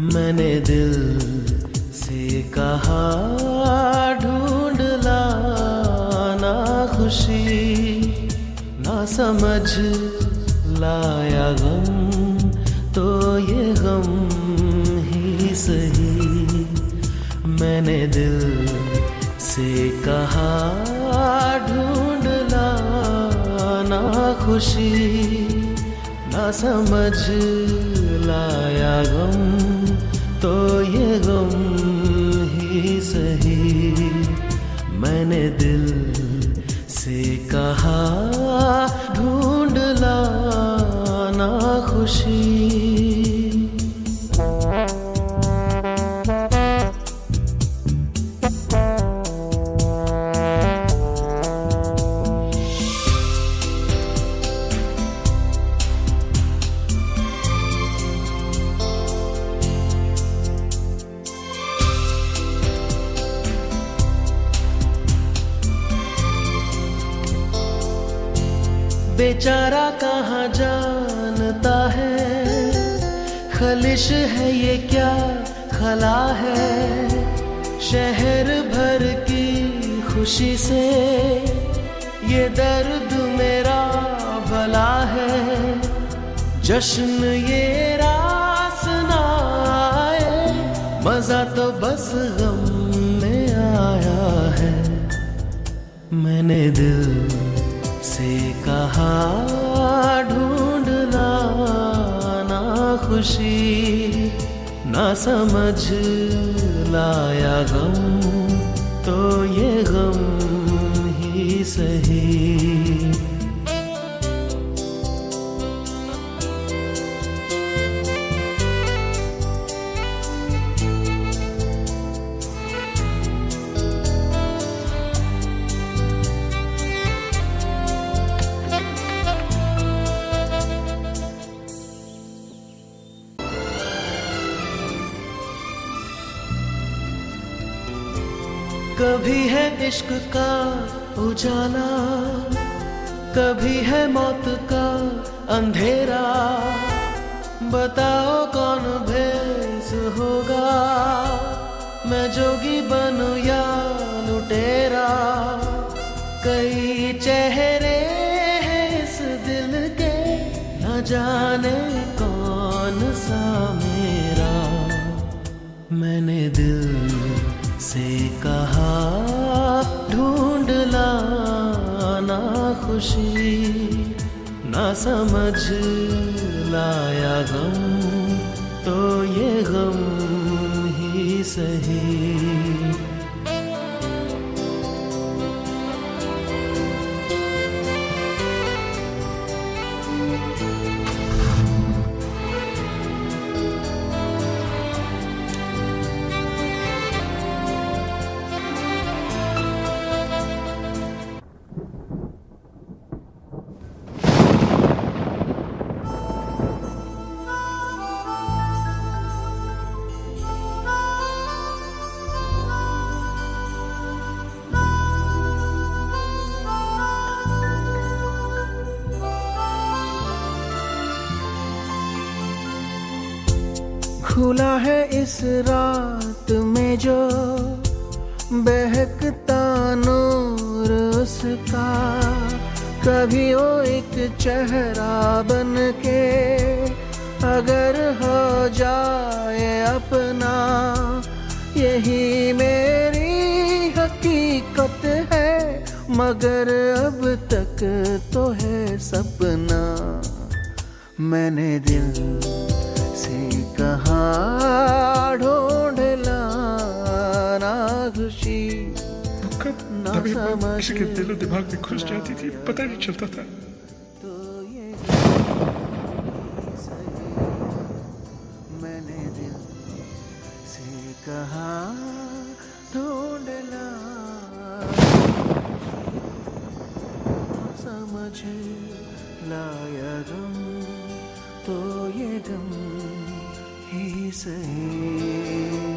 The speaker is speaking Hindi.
मैंने दिल से कहा, ढूंढ लाना खुशी, ना समझ लाया गम तो ये गम ही सही। मैंने दिल से कहा, ढूंढ लाना खुशी, ना समझ लाया गम। तो ये गम ही सही। मैंने दिल से कहा ढूंढ लाना खुशी। बेचारा कहाँ जानता है? खलिश है ये क्या खला है? शहर भर की खुशी से ये दर्द मेरा भला है। जश्न ये रास ना आए, मज़ा तो बस गम में आया है। मैंने दिल से कहा ढूंढ लाना खुशी ना समझ लाया गम तो ये गम ही सही। कभी है इश्क का उजाला, कभी है मौत का अंधेरा। बताओ कौन भेस होगा, मैं जोगी बनू या लुटेरा? कई चेहरे हैं इस दिल के, न जाने कौन सा मेरा। मैंने दिल से कहा ढूंढ लाना खुशी ना समझ लाया गम तो ये गम ही सही। खुला है इस रात में जो बहकता नूर उसका। कभी वो एक चेहरा बन के अगर हो जाए अपना, यही मेरी हकीकत है, मगर अब तक तो है सपना। मैंने दिल से कहा ढूंढ लाना खुशी तभी समझ किसी के दिल और दिमाग में घुस जाती थी पता नहीं चलता था। तो ये मैंने दिल से कहा ढूंढ ला समझ लाया गम तो ये ही सही।